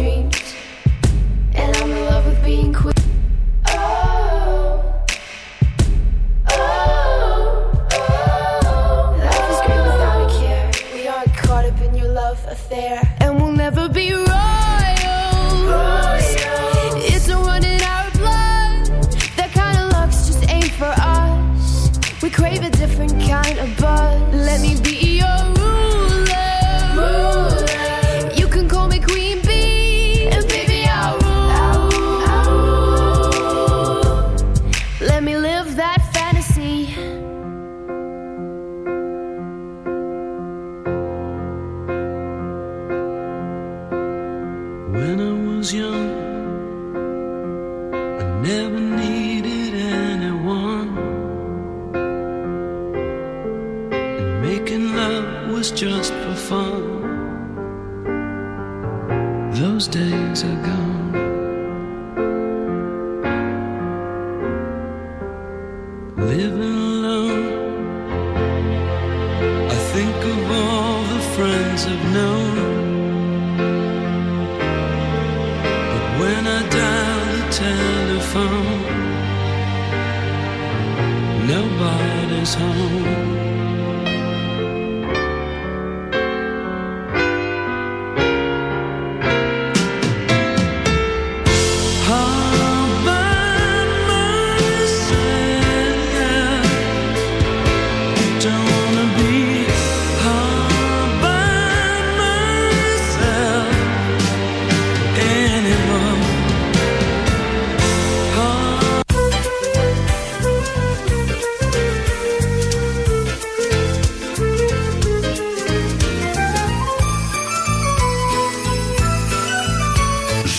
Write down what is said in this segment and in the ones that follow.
dream.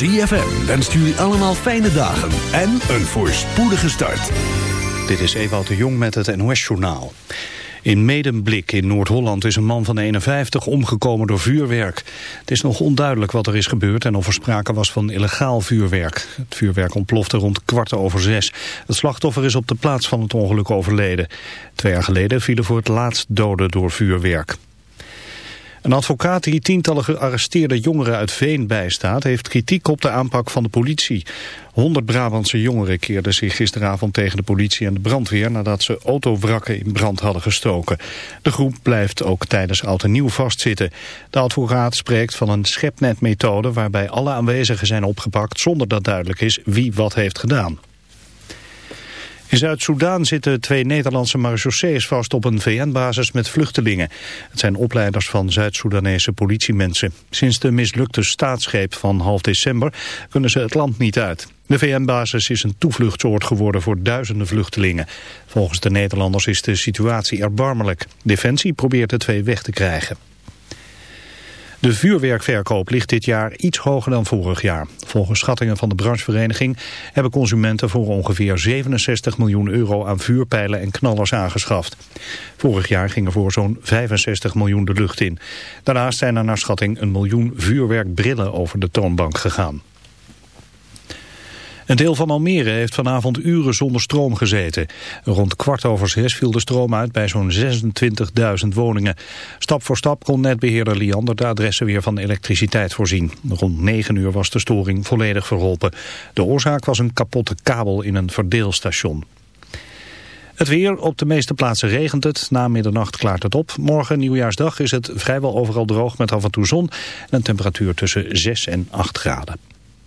ZFM wenst jullie allemaal fijne dagen en een voorspoedige start. Dit is Ewout de Jong met het NOS-journaal. In Medemblik in Noord-Holland is een man van 51 omgekomen door vuurwerk. Het is nog onduidelijk wat er is gebeurd en of er sprake was van illegaal vuurwerk. Het vuurwerk ontplofte rond kwart over zes. Het slachtoffer is op de plaats van het ongeluk overleden. Twee jaar geleden vielen voor het laatst doden door vuurwerk. Een advocaat die tientallen gearresteerde jongeren uit Veen bijstaat... heeft kritiek op de aanpak van de politie. Honderd Brabantse jongeren keerden zich gisteravond tegen de politie en de brandweer... nadat ze autowrakken in brand hadden gestoken. De groep blijft ook tijdens oud en nieuw vastzitten. De advocaat spreekt van een schepnetmethode... waarbij alle aanwezigen zijn opgepakt zonder dat duidelijk is wie wat heeft gedaan. In Zuid-Soedan zitten twee Nederlandse marechaussees vast op een VN-basis met vluchtelingen. Het zijn opleiders van Zuid-Soedanese politiemensen. Sinds de mislukte staatsgreep van half december kunnen ze het land niet uit. De VN-basis is een toevluchtsoord geworden voor duizenden vluchtelingen. Volgens de Nederlanders is de situatie erbarmelijk. Defensie probeert de twee weg te krijgen. De vuurwerkverkoop ligt dit jaar iets hoger dan vorig jaar. Volgens schattingen van de branchevereniging hebben consumenten voor ongeveer 67 miljoen euro aan vuurpijlen en knallers aangeschaft. Vorig jaar ging er voor zo'n 65 miljoen de lucht in. Daarnaast zijn er naar schatting een miljoen vuurwerkbrillen over de toonbank gegaan. Een deel van Almere heeft vanavond uren zonder stroom gezeten. Rond kwart over zes viel de stroom uit bij zo'n 26.000 woningen. Stap voor stap kon netbeheerder Liander de adressen weer van elektriciteit voorzien. Rond 9 uur was de storing volledig verholpen. De oorzaak was een kapotte kabel in een verdeelstation. Het weer, op de meeste plaatsen regent het. Na middernacht klaart het op. Morgen, nieuwjaarsdag, is het vrijwel overal droog met af en toe zon. En een temperatuur tussen 6 en 8 graden.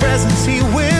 presence he will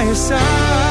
by your side.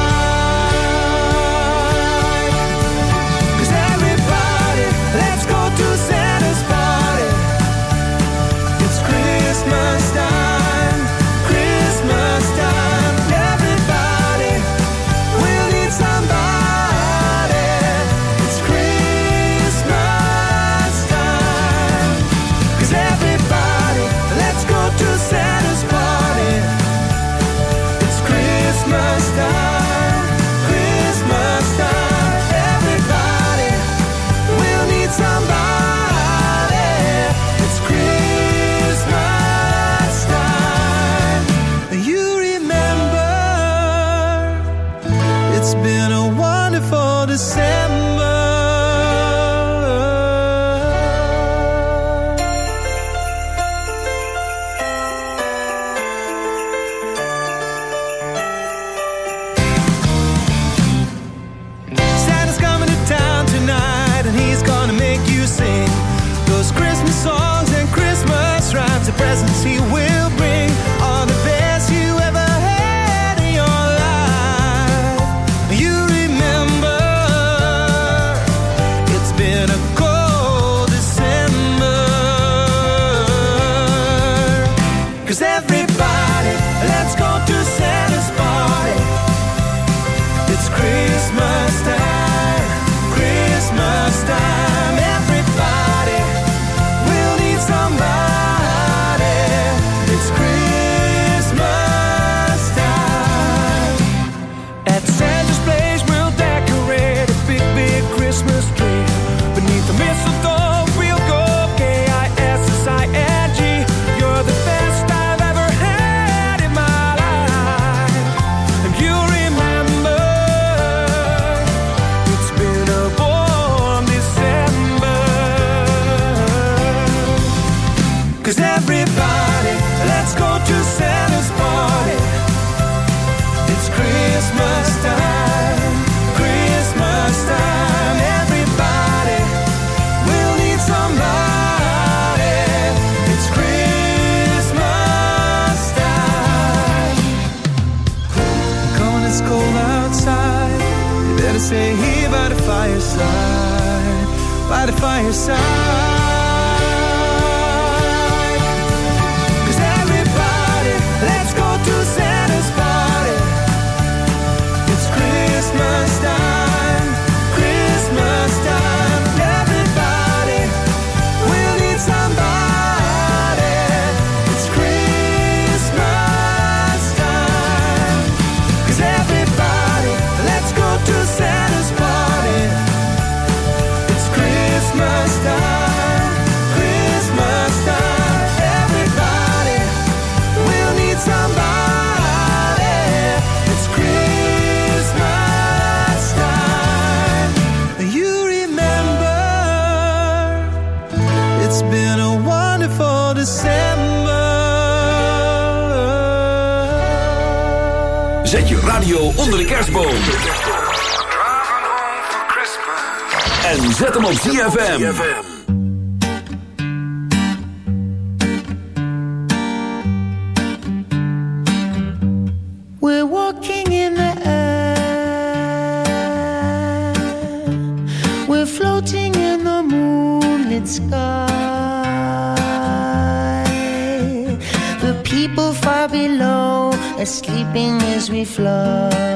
It's been a wonderful December. Zet je radio onder de kerstboom. En zet hem op ZFM. as we fly.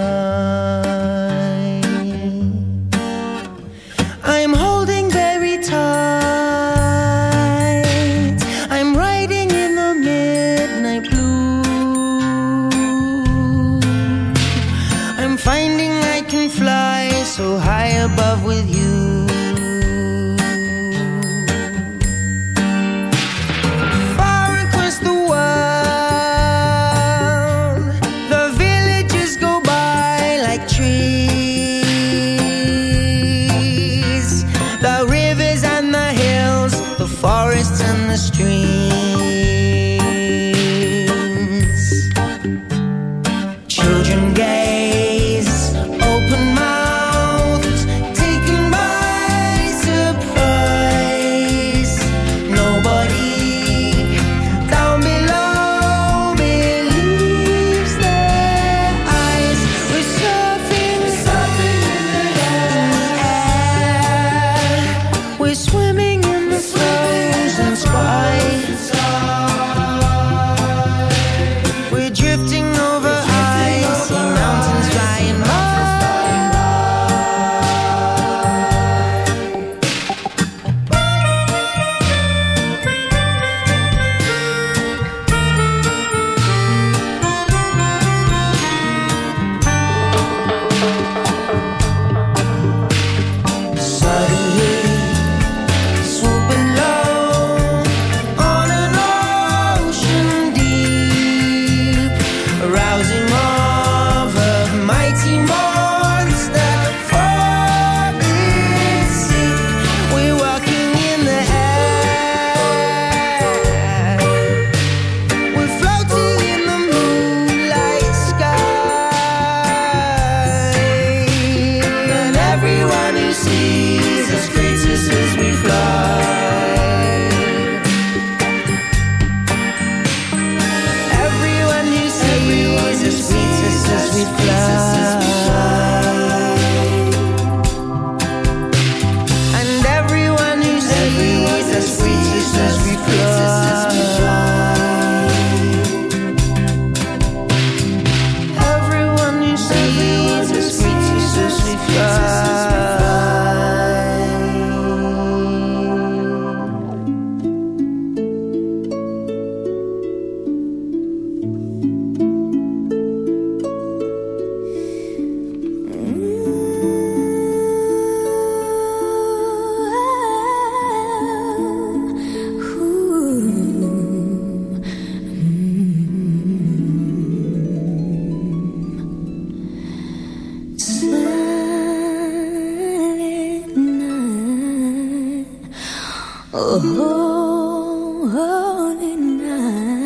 Holy night.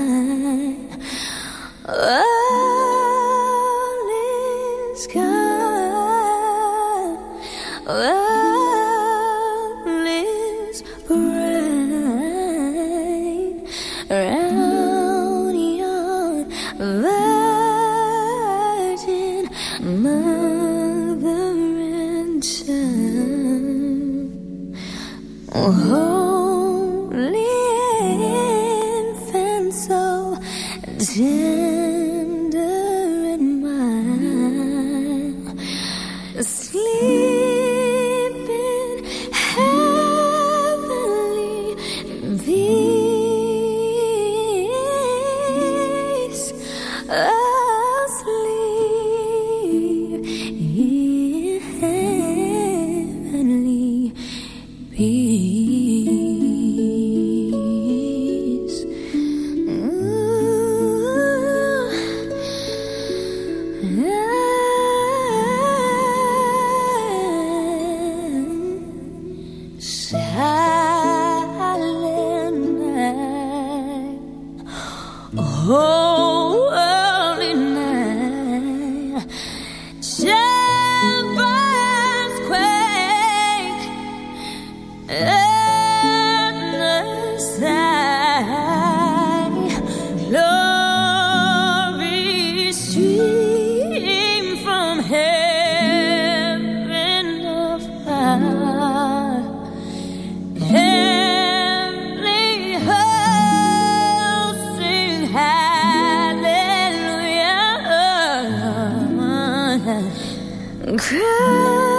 cry.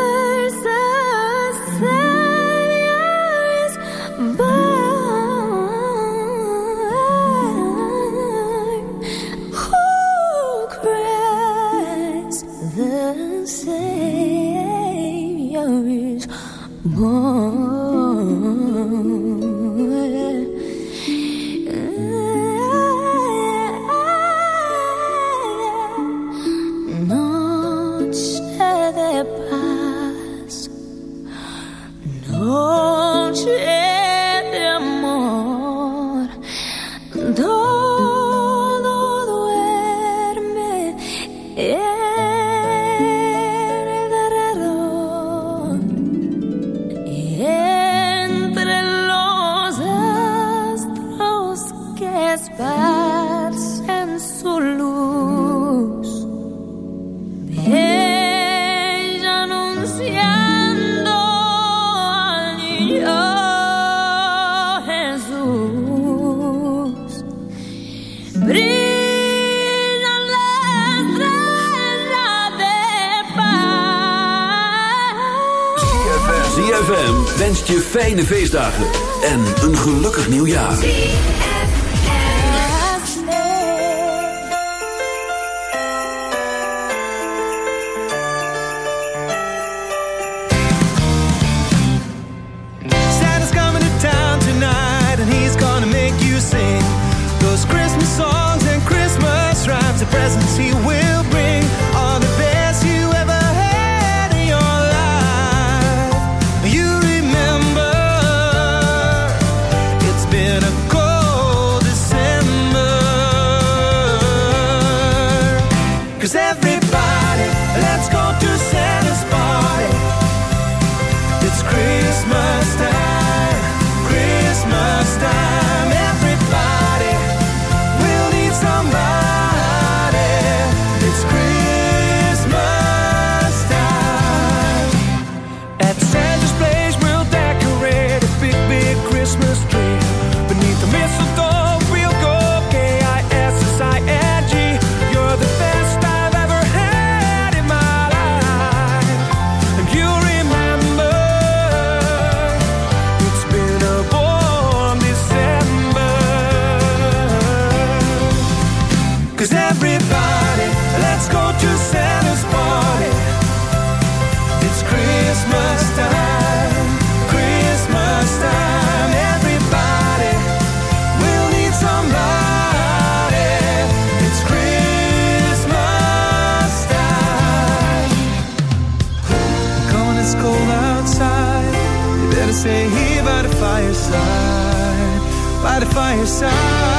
by your side.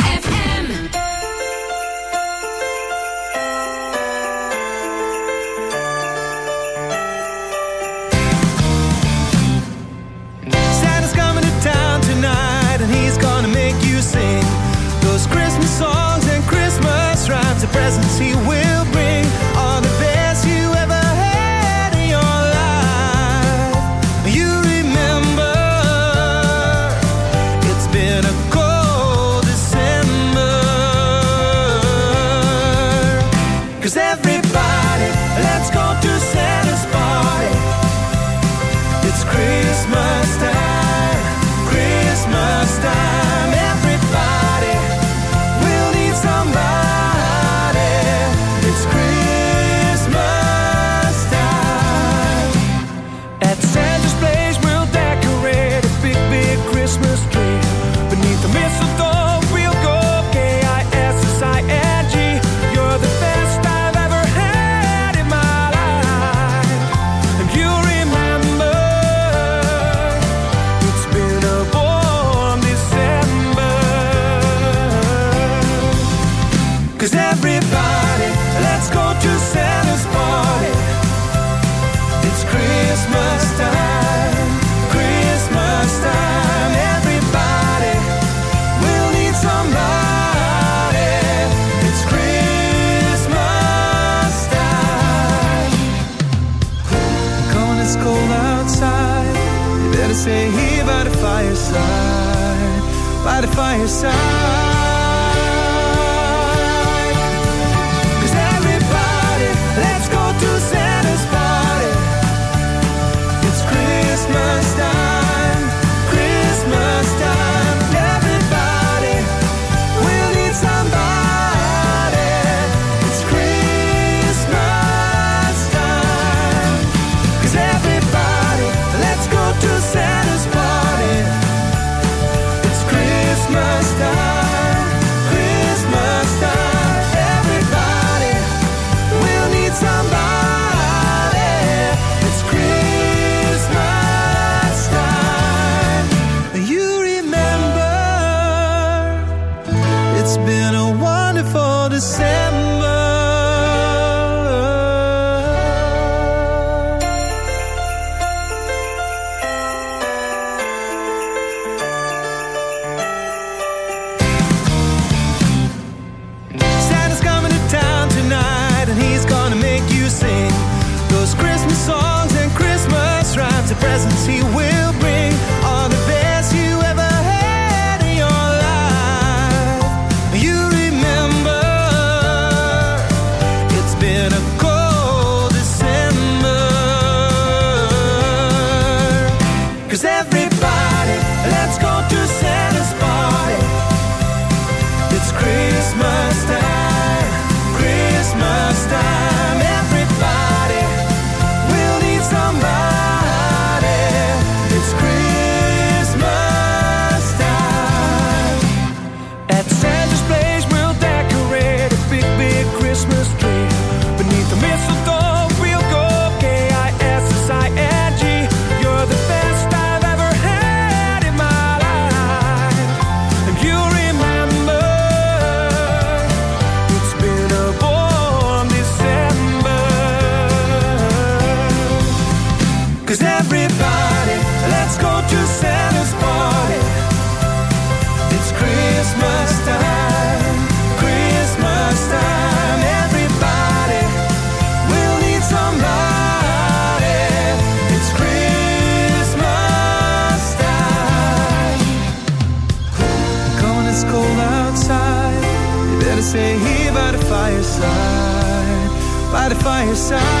by your side.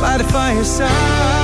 By the fireside.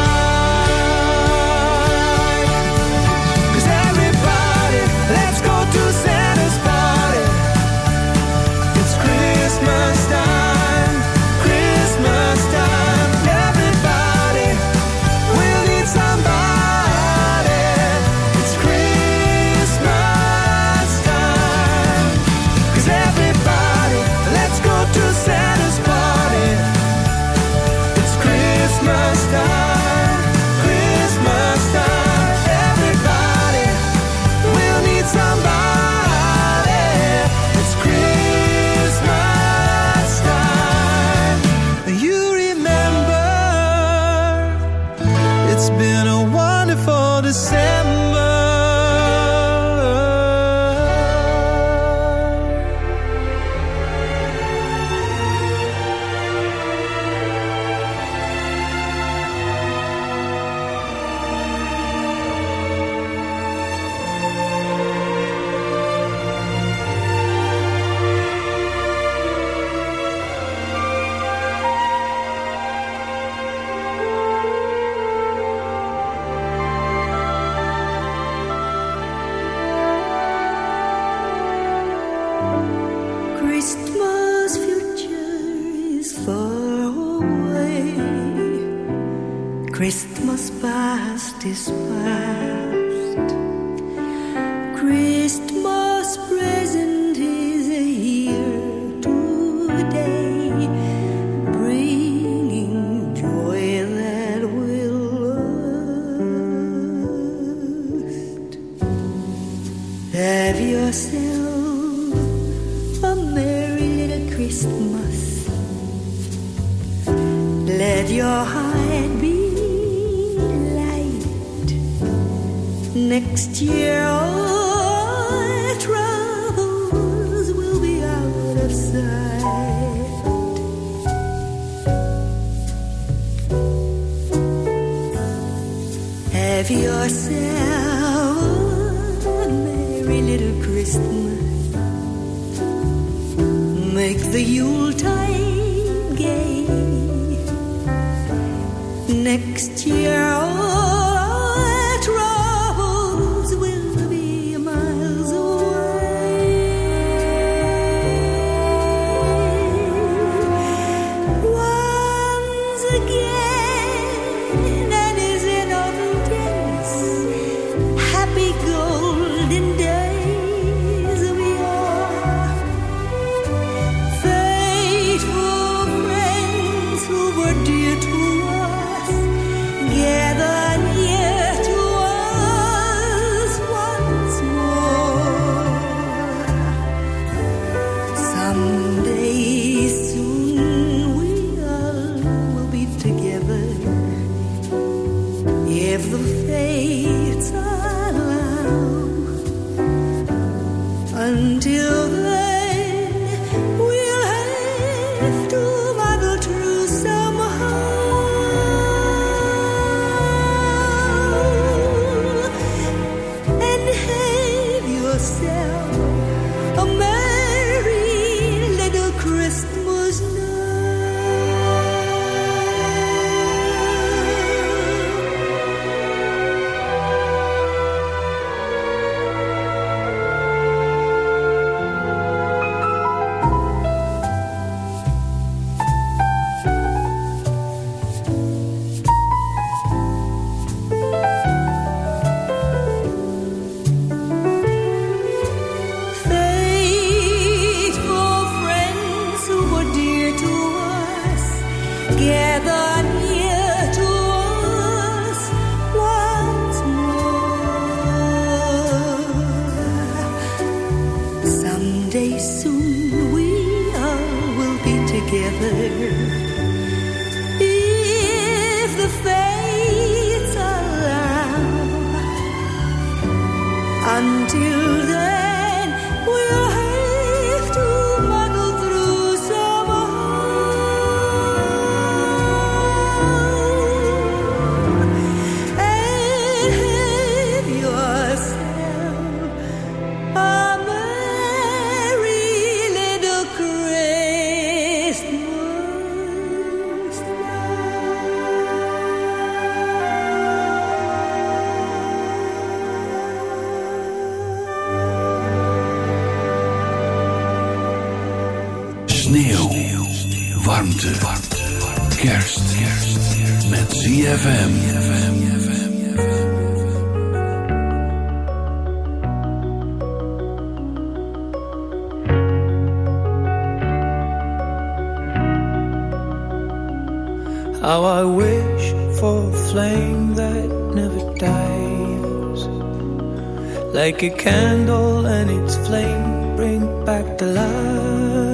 Christmas future is far away. Christmas past is past. give the faith. warmte, warmte. kerst, kerst met ZFM. How I wish for a flame that never dies Like a candle and its flame bring back the light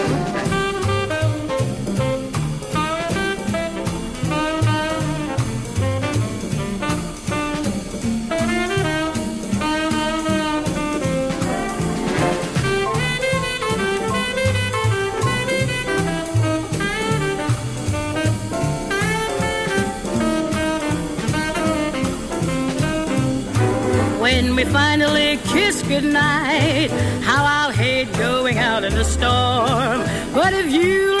We finally kiss goodnight. How I'll hate going out in the storm. But if you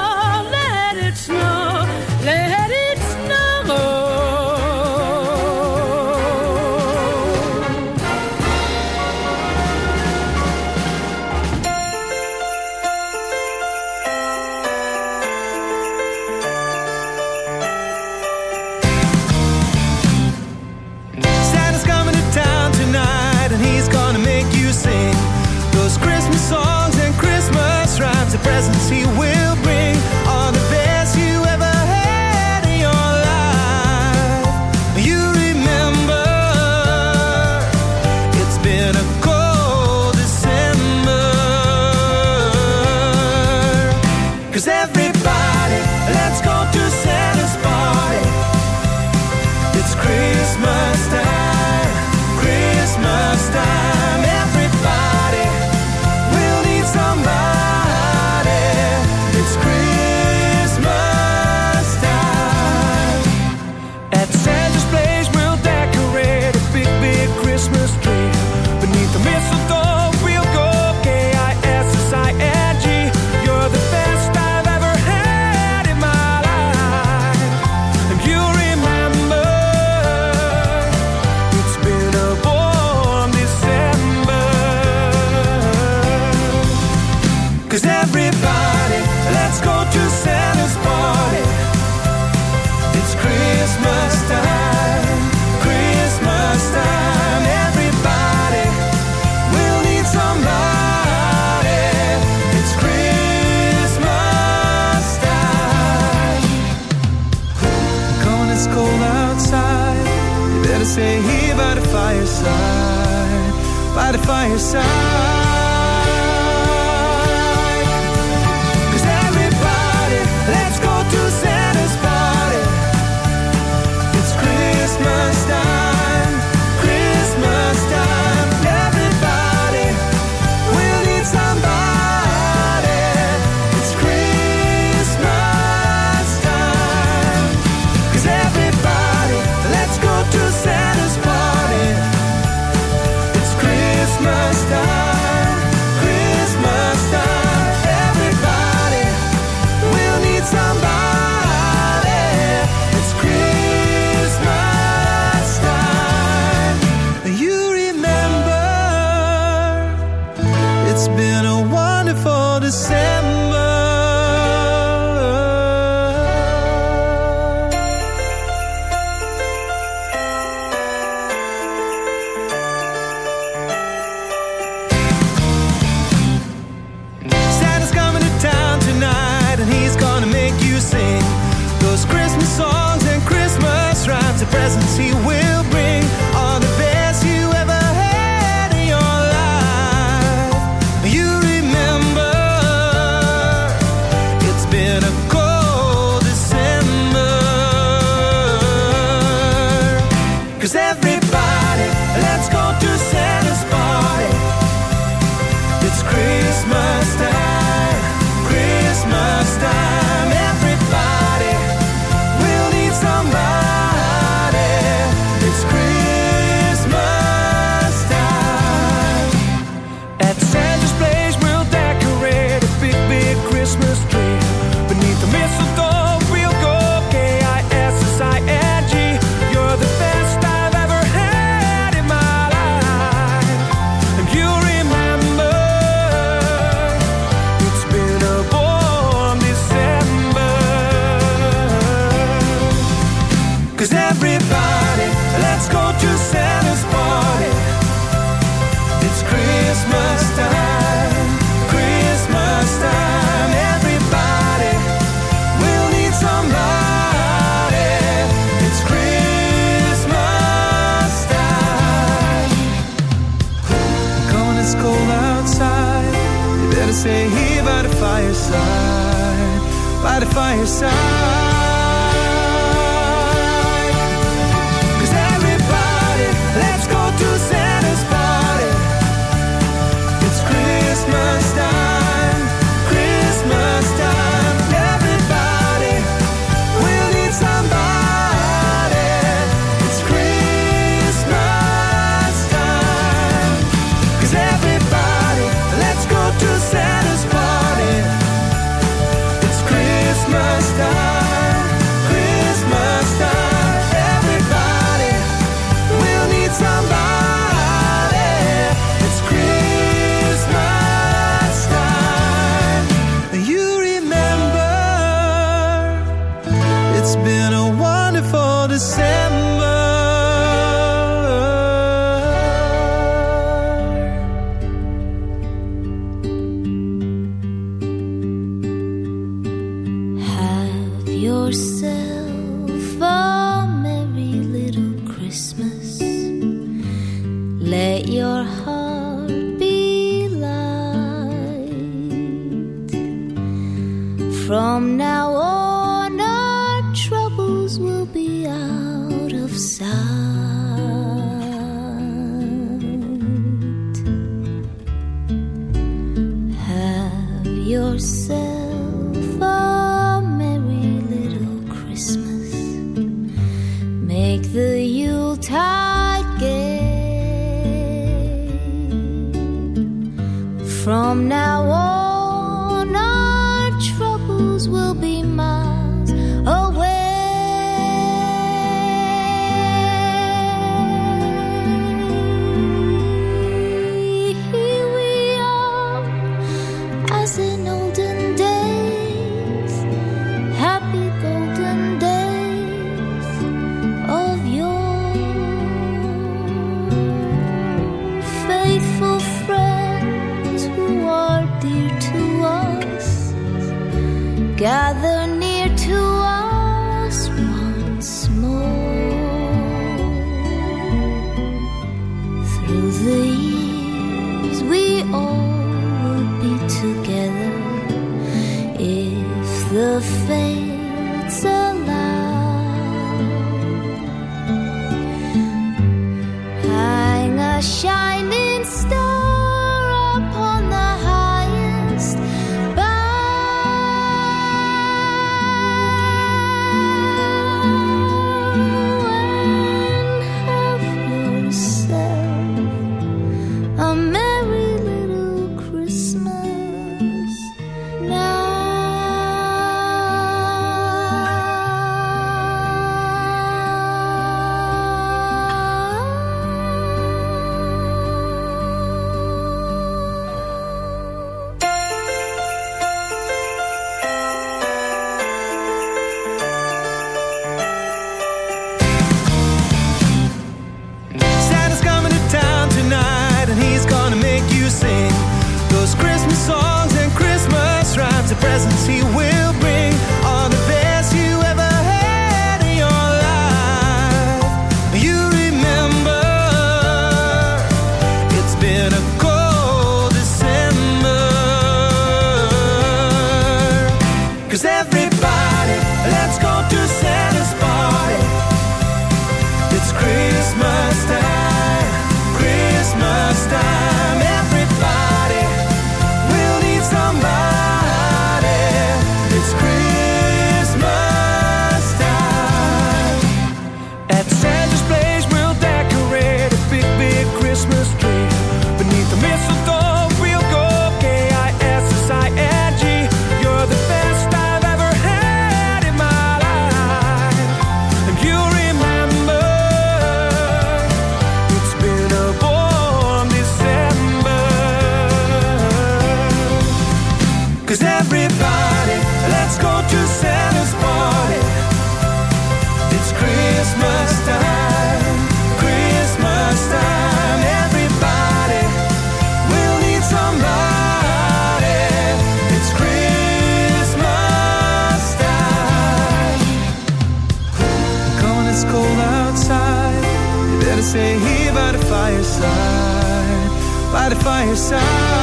by your side.